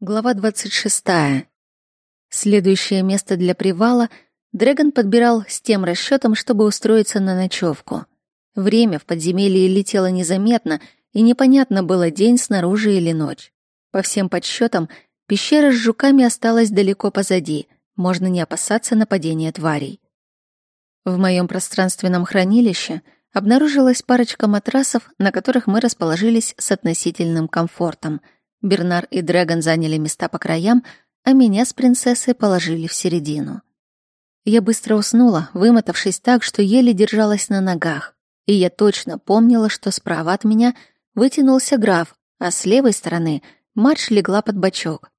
Глава 26. Следующее место для привала Дрэгон подбирал с тем расчетом, чтобы устроиться на ночевку. Время в подземелье летело незаметно, и непонятно было, день снаружи или ночь. По всем подсчетам, пещера с жуками осталась далеко позади, можно не опасаться нападения тварей. В моем пространственном хранилище обнаружилась парочка матрасов, на которых мы расположились с относительным комфортом — Бернар и Дрэгон заняли места по краям, а меня с принцессой положили в середину. Я быстро уснула, вымотавшись так, что еле держалась на ногах, и я точно помнила, что справа от меня вытянулся граф, а с левой стороны Марш легла под бочок.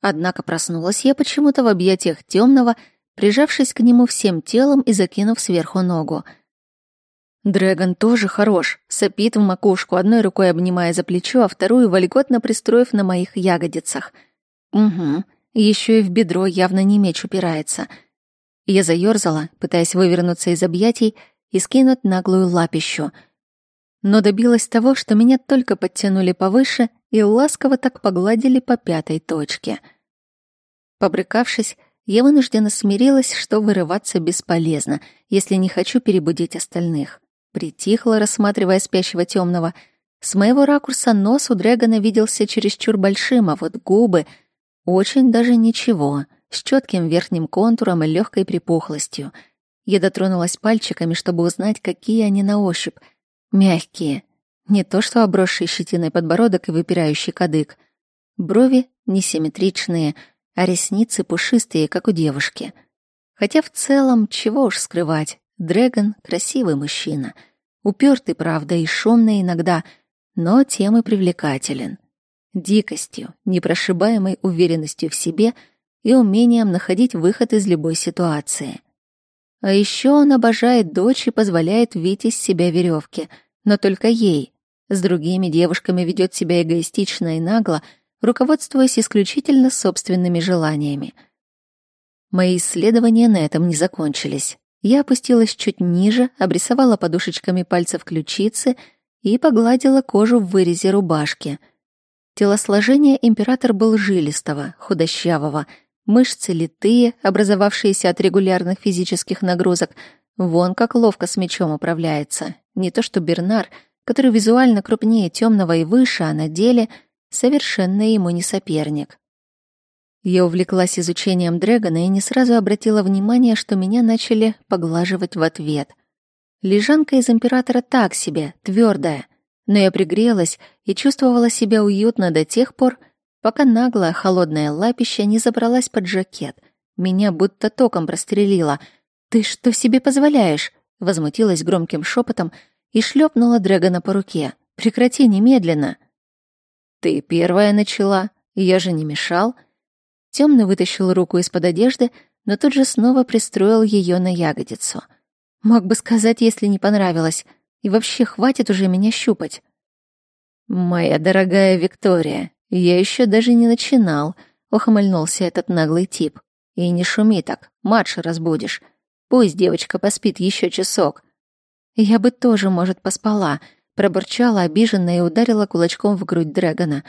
Однако проснулась я почему-то в объятиях темного, прижавшись к нему всем телом и закинув сверху ногу — Дрэгон тоже хорош, сопит в макушку, одной рукой обнимая за плечо, а вторую вольготно пристроив на моих ягодицах. Угу, еще и в бедро явно не меч упирается. Я заёрзала, пытаясь вывернуться из объятий и скинуть наглую лапищу. Но добилась того, что меня только подтянули повыше и ласково так погладили по пятой точке. Побрыкавшись, я вынуждена смирилась, что вырываться бесполезно, если не хочу перебудить остальных. Притихла, рассматривая спящего темного. С моего ракурса нос у Дрэгона виделся чересчур большим, а вот губы очень даже ничего, с четким верхним контуром и легкой припухлостью. Я дотронулась пальчиками, чтобы узнать, какие они на ощупь. Мягкие. Не то что обросший щетиной подбородок и выпирающий кадык. Брови несимметричные, а ресницы пушистые, как у девушки. Хотя в целом, чего уж скрывать, Дрэгон — красивый мужчина. Упертый, правда, и шумный иногда, но тем и привлекателен. Дикостью, непрошибаемой уверенностью в себе и умением находить выход из любой ситуации. А еще он обожает дочь и позволяет видеть из себя веревки, но только ей. С другими девушками ведет себя эгоистично и нагло, руководствуясь исключительно собственными желаниями. Мои исследования на этом не закончились. Я опустилась чуть ниже, обрисовала подушечками пальцев ключицы и погладила кожу в вырезе рубашки. Телосложение император был жилистого, худощавого, мышцы литые, образовавшиеся от регулярных физических нагрузок. Вон как ловко с мечом управляется. Не то что Бернар, который визуально крупнее темного и выше, а на деле совершенно ему не соперник. Я увлеклась изучением Дрэгона и не сразу обратила внимание, что меня начали поглаживать в ответ. Лежанка из императора так себе, твердая, но я пригрелась и чувствовала себя уютно до тех пор, пока наглая холодная лапища не забралась под жакет. Меня будто током прострелило. «Ты что себе позволяешь?» — возмутилась громким шепотом и шлепнула Дрэгона по руке. «Прекрати немедленно!» «Ты первая начала, я же не мешал», Темно вытащил руку из-под одежды, но тут же снова пристроил ее на ягодицу. Мог бы сказать, если не понравилось. И вообще, хватит уже меня щупать. «Моя дорогая Виктория, я еще даже не начинал», — ухмыльнулся этот наглый тип. «И не шуми так, матш разбудишь. Пусть девочка поспит еще часок». «Я бы тоже, может, поспала», — пробурчала обиженно и ударила кулачком в грудь Дрэгона.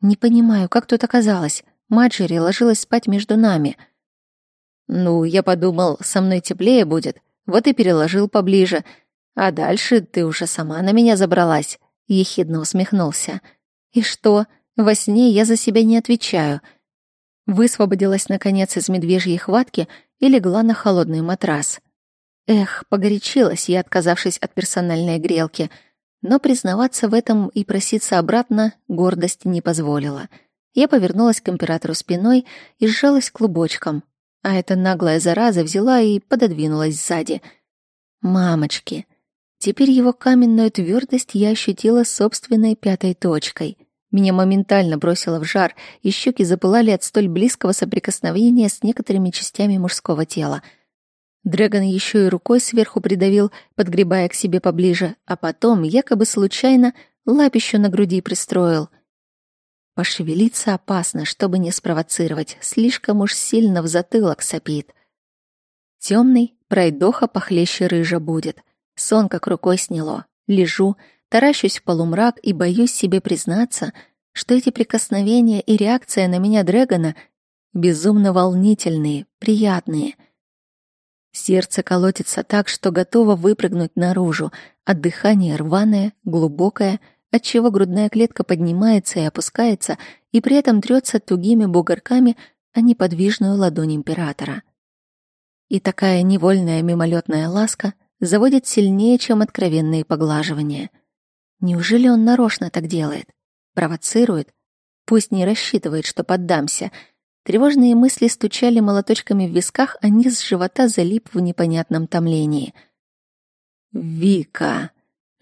«Не понимаю, как тут оказалось?» Маджери ложилась спать между нами. Ну, я подумал, со мной теплее будет, вот и переложил поближе. А дальше ты уже сама на меня забралась, ехидно усмехнулся. И что? Во сне я за себя не отвечаю. Высвободилась наконец из медвежьей хватки и легла на холодный матрас. Эх, погорячилась я, отказавшись от персональной грелки, но признаваться в этом и проситься обратно гордость не позволила — я повернулась к императору спиной и сжалась клубочком, а эта наглая зараза взяла и пододвинулась сзади. Мамочки! Теперь его каменную твердость я ощутила собственной пятой точкой. Меня моментально бросило в жар, и щеки запылали от столь близкого соприкосновения с некоторыми частями мужского тела. Дрэгон еще и рукой сверху придавил, подгребая к себе поближе, а потом, якобы случайно, лапищу на груди пристроил. Пошевелиться опасно, чтобы не спровоцировать, слишком уж сильно в затылок сопит. Темный, пройдоха похлеще рыжа будет. Сон как рукой сняло. Лежу, таращусь в полумрак и боюсь себе признаться, что эти прикосновения и реакция на меня Дрэгона безумно волнительные, приятные. Сердце колотится так, что готово выпрыгнуть наружу, а дыхание рваное, глубокое, отчего грудная клетка поднимается и опускается, и при этом трется тугими бугорками о неподвижную ладонь императора. И такая невольная мимолетная ласка заводит сильнее, чем откровенные поглаживания. Неужели он нарочно так делает? Провоцирует? Пусть не рассчитывает, что поддамся — Тревожные мысли стучали молоточками в висках, а низ живота залип в непонятном томлении. «Вика!»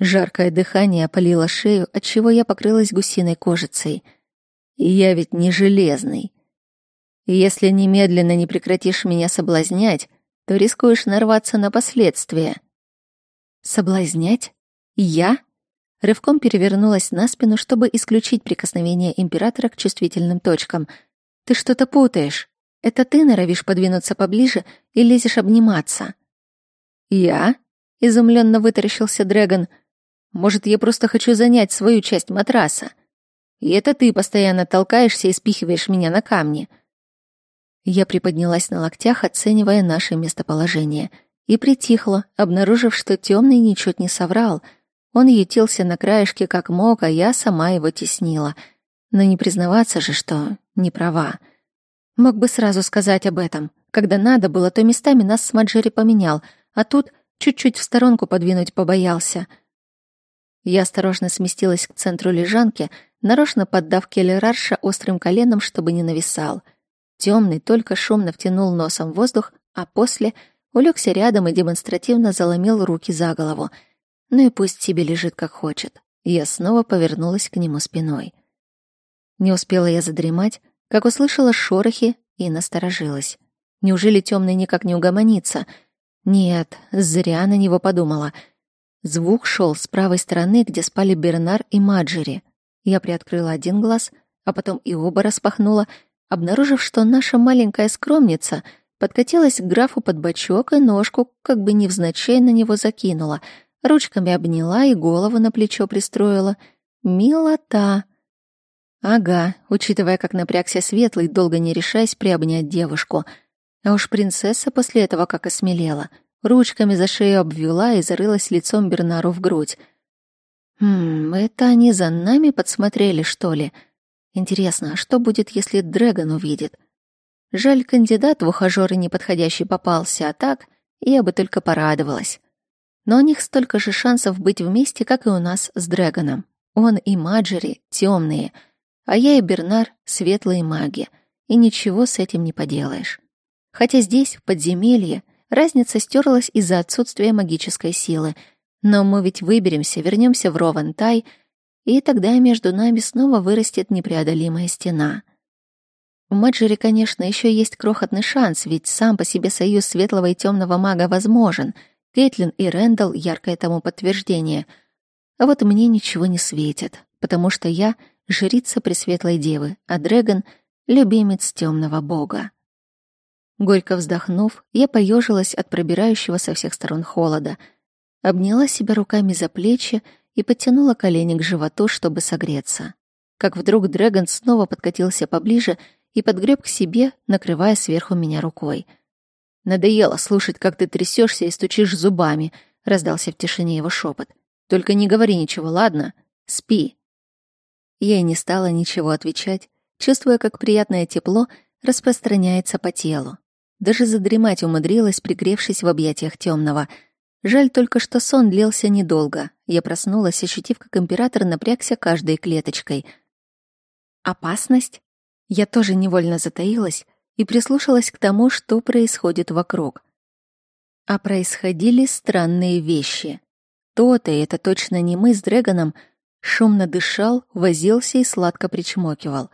Жаркое дыхание опалило шею, отчего я покрылась гусиной кожицей. «Я ведь не железный. Если немедленно не прекратишь меня соблазнять, то рискуешь нарваться на последствия». «Соблазнять? Я?» Рывком перевернулась на спину, чтобы исключить прикосновение императора к чувствительным точкам — ты что-то путаешь. Это ты норовишь подвинуться поближе и лезешь обниматься. Я? Изумленно вытаращился Дрэгон. Может, я просто хочу занять свою часть матраса? И это ты постоянно толкаешься и спихиваешь меня на камни. Я приподнялась на локтях, оценивая наше местоположение, и притихла, обнаружив, что темный ничуть не соврал. Он ютился на краешке как мог, а я сама его теснила. Но не признаваться же, что не права. Мог бы сразу сказать об этом. Когда надо было, то местами нас с Маджери поменял, а тут чуть-чуть в сторонку подвинуть побоялся. Я осторожно сместилась к центру лежанки, нарочно поддав Келлерарша острым коленом, чтобы не нависал. Темный только шумно втянул носом воздух, а после улегся рядом и демонстративно заломил руки за голову. Ну и пусть себе лежит как хочет. Я снова повернулась к нему спиной. Не успела я задремать, как услышала шорохи и насторожилась. Неужели темный никак не угомонится? Нет, зря на него подумала. Звук шел с правой стороны, где спали Бернар и Маджери. Я приоткрыла один глаз, а потом и оба распахнула, обнаружив, что наша маленькая скромница подкатилась к графу под бочок и ножку, как бы невзначай на него закинула, ручками обняла и голову на плечо пристроила. Милота! Ага, учитывая, как напрягся Светлый, долго не решаясь приобнять девушку. А уж принцесса после этого как осмелела. Ручками за шею обвела и зарылась лицом Бернару в грудь. Хм, это они за нами подсмотрели, что ли? Интересно, а что будет, если Дрэгон увидит? Жаль, кандидат в ухажёры неподходящий попался, а так я бы только порадовалась. Но у них столько же шансов быть вместе, как и у нас с Дрэгоном. Он и Маджери темные — а я и Бернар — светлые маги, и ничего с этим не поделаешь. Хотя здесь, в подземелье, разница стерлась из-за отсутствия магической силы, но мы ведь выберемся, вернемся в Ровантай, и тогда между нами снова вырастет непреодолимая стена. У Маджери, конечно, еще есть крохотный шанс, ведь сам по себе союз светлого и темного мага возможен. Кейтлин и Рэндалл — яркое тому подтверждение. А вот мне ничего не светит, потому что я — жрица Пресветлой Девы, а Дрэгон — любимец темного бога. Горько вздохнув, я поежилась от пробирающего со всех сторон холода, обняла себя руками за плечи и подтянула колени к животу, чтобы согреться. Как вдруг Дрэгон снова подкатился поближе и подгреб к себе, накрывая сверху меня рукой. «Надоело слушать, как ты трясешься и стучишь зубами», — раздался в тишине его шепот. «Только не говори ничего, ладно? Спи». Я и не стала ничего отвечать, чувствуя, как приятное тепло распространяется по телу. Даже задремать умудрилась, пригревшись в объятиях темного. Жаль только, что сон длился недолго. Я проснулась, ощутив, как император напрягся каждой клеточкой. Опасность? Я тоже невольно затаилась и прислушалась к тому, что происходит вокруг. А происходили странные вещи. То-то, и это точно не мы с Дрэгоном — Шумно дышал, возился и сладко причмокивал.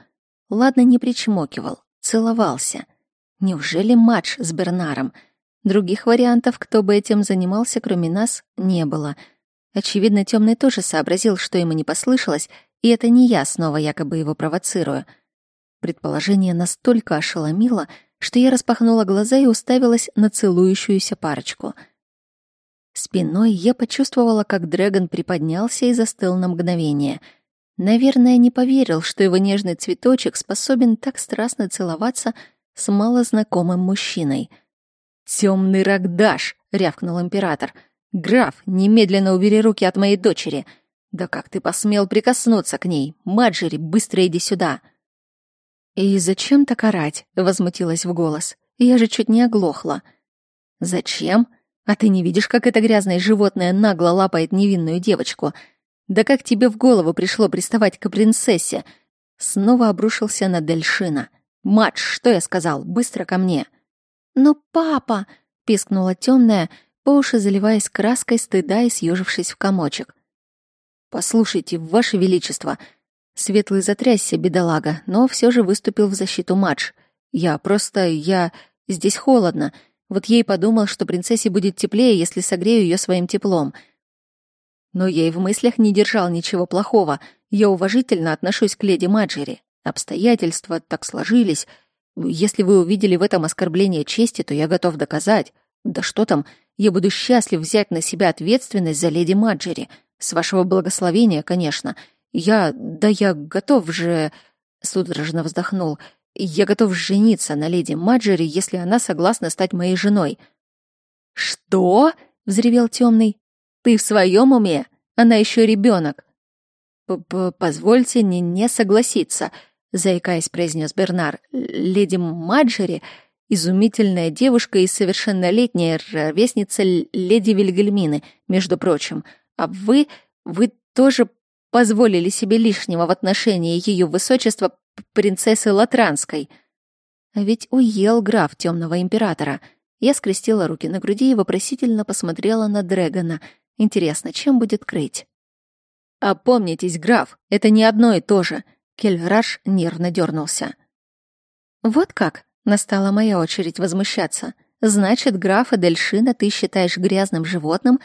Ладно, не причмокивал, целовался. Неужели матч с Бернаром? Других вариантов, кто бы этим занимался, кроме нас, не было. Очевидно, темный тоже сообразил, что ему не послышалось, и это не я снова якобы его провоцирую. Предположение настолько ошеломило, что я распахнула глаза и уставилась на целующуюся парочку — Спиной я почувствовала, как Дрэгон приподнялся и застыл на мгновение. Наверное, не поверил, что его нежный цветочек способен так страстно целоваться с малознакомым мужчиной. «Темный Рогдаш!» — рявкнул император. «Граф, немедленно убери руки от моей дочери!» «Да как ты посмел прикоснуться к ней? Маджери, быстро иди сюда!» «И зачем так орать?» — возмутилась в голос. «Я же чуть не оглохла». «Зачем? А ты не видишь, как это грязное животное нагло лапает невинную девочку? Да как тебе в голову пришло приставать к принцессе?» Снова обрушился на Дельшина. «Мадж, что я сказал? Быстро ко мне!» «Но папа!» — пискнула темная, по уши заливаясь краской стыда и съежившись в комочек. «Послушайте, Ваше Величество!» Светлый затрясся, бедолага, но все же выступил в защиту Мадж. «Я просто... я... здесь холодно. Вот ей подумал, что принцессе будет теплее, если согрею ее своим теплом. Но я и в мыслях не держал ничего плохого. Я уважительно отношусь к леди Маджери. Обстоятельства так сложились. Если вы увидели в этом оскорбление чести, то я готов доказать. Да что там, я буду счастлив взять на себя ответственность за леди Маджери. С вашего благословения, конечно. Я... да я готов же...» Судорожно вздохнул. «Я готов жениться на леди Маджери, если она согласна стать моей женой». «Что?» — взревел темный. «Ты в своем уме? Она еще ребенок. «Позвольте не, не согласиться», — заикаясь, произнес Бернар. «Леди Маджери — изумительная девушка и совершеннолетняя ровесница леди Вильгельмины, между прочим. А вы, вы тоже позволили себе лишнего в отношении ее высочества принцессы Латранской. А ведь уел граф темного императора. Я скрестила руки на груди и вопросительно посмотрела на Дрэгона. Интересно, чем будет крыть? «Опомнитесь, граф, это не одно и то же», — Кельраш нервно дернулся. «Вот как?» — настала моя очередь возмущаться. «Значит, графа Дельшина ты считаешь грязным животным,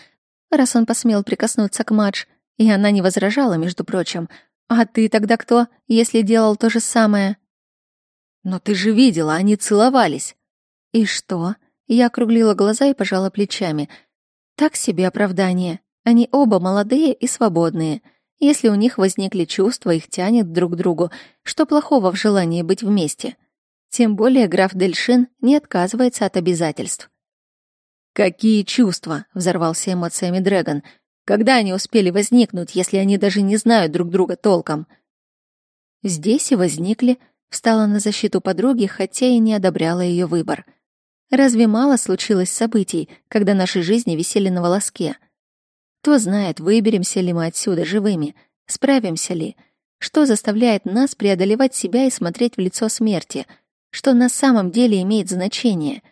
раз он посмел прикоснуться к Мадж, и она не возражала, между прочим. А ты тогда кто, если делал то же самое?» «Но ты же видела, они целовались». «И что?» Я округлила глаза и пожала плечами. «Так себе оправдание. Они оба молодые и свободные. Если у них возникли чувства, их тянет друг к другу. Что плохого в желании быть вместе? Тем более граф Дельшин не отказывается от обязательств. «Какие чувства?» — взорвался эмоциями Дрэгон. «Когда они успели возникнуть, если они даже не знают друг друга толком?» Здесь и возникли, встала на защиту подруги, хотя и не одобряла ее выбор. Разве мало случилось событий, когда наши жизни висели на волоске? Кто знает, выберемся ли мы отсюда живыми, справимся ли. Что заставляет нас преодолевать себя и смотреть в лицо смерти? Что на самом деле имеет значение?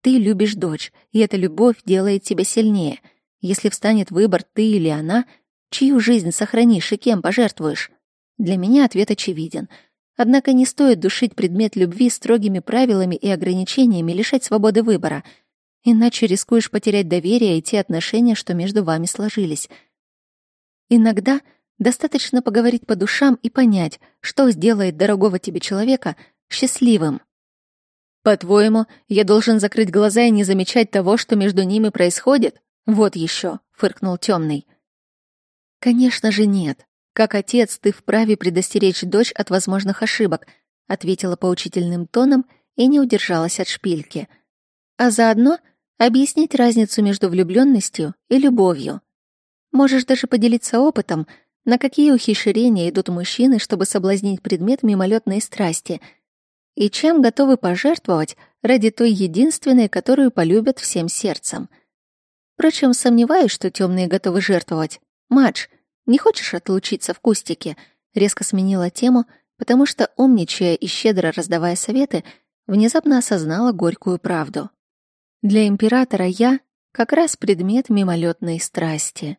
Ты любишь дочь, и эта любовь делает тебя сильнее. Если встанет выбор ты или она, чью жизнь сохранишь и кем пожертвуешь? Для меня ответ очевиден. Однако не стоит душить предмет любви строгими правилами и ограничениями, лишать свободы выбора — Иначе рискуешь потерять доверие и те отношения, что между вами сложились. Иногда достаточно поговорить по душам и понять, что сделает дорогого тебе человека счастливым. По-твоему, я должен закрыть глаза и не замечать того, что между ними происходит? Вот еще, фыркнул темный. Конечно же нет. Как отец, ты вправе предостеречь дочь от возможных ошибок, ответила поучительным тоном и не удержалась от шпильки. А заодно объяснить разницу между влюбленностью и любовью. Можешь даже поделиться опытом, на какие ухищрения идут мужчины, чтобы соблазнить предмет мимолетной страсти, и чем готовы пожертвовать ради той единственной, которую полюбят всем сердцем. Впрочем, сомневаюсь, что темные готовы жертвовать. Мадж, не хочешь отлучиться в кустике? Резко сменила тему, потому что, умничая и щедро раздавая советы, внезапно осознала горькую правду. Для императора я как раз предмет мимолетной страсти.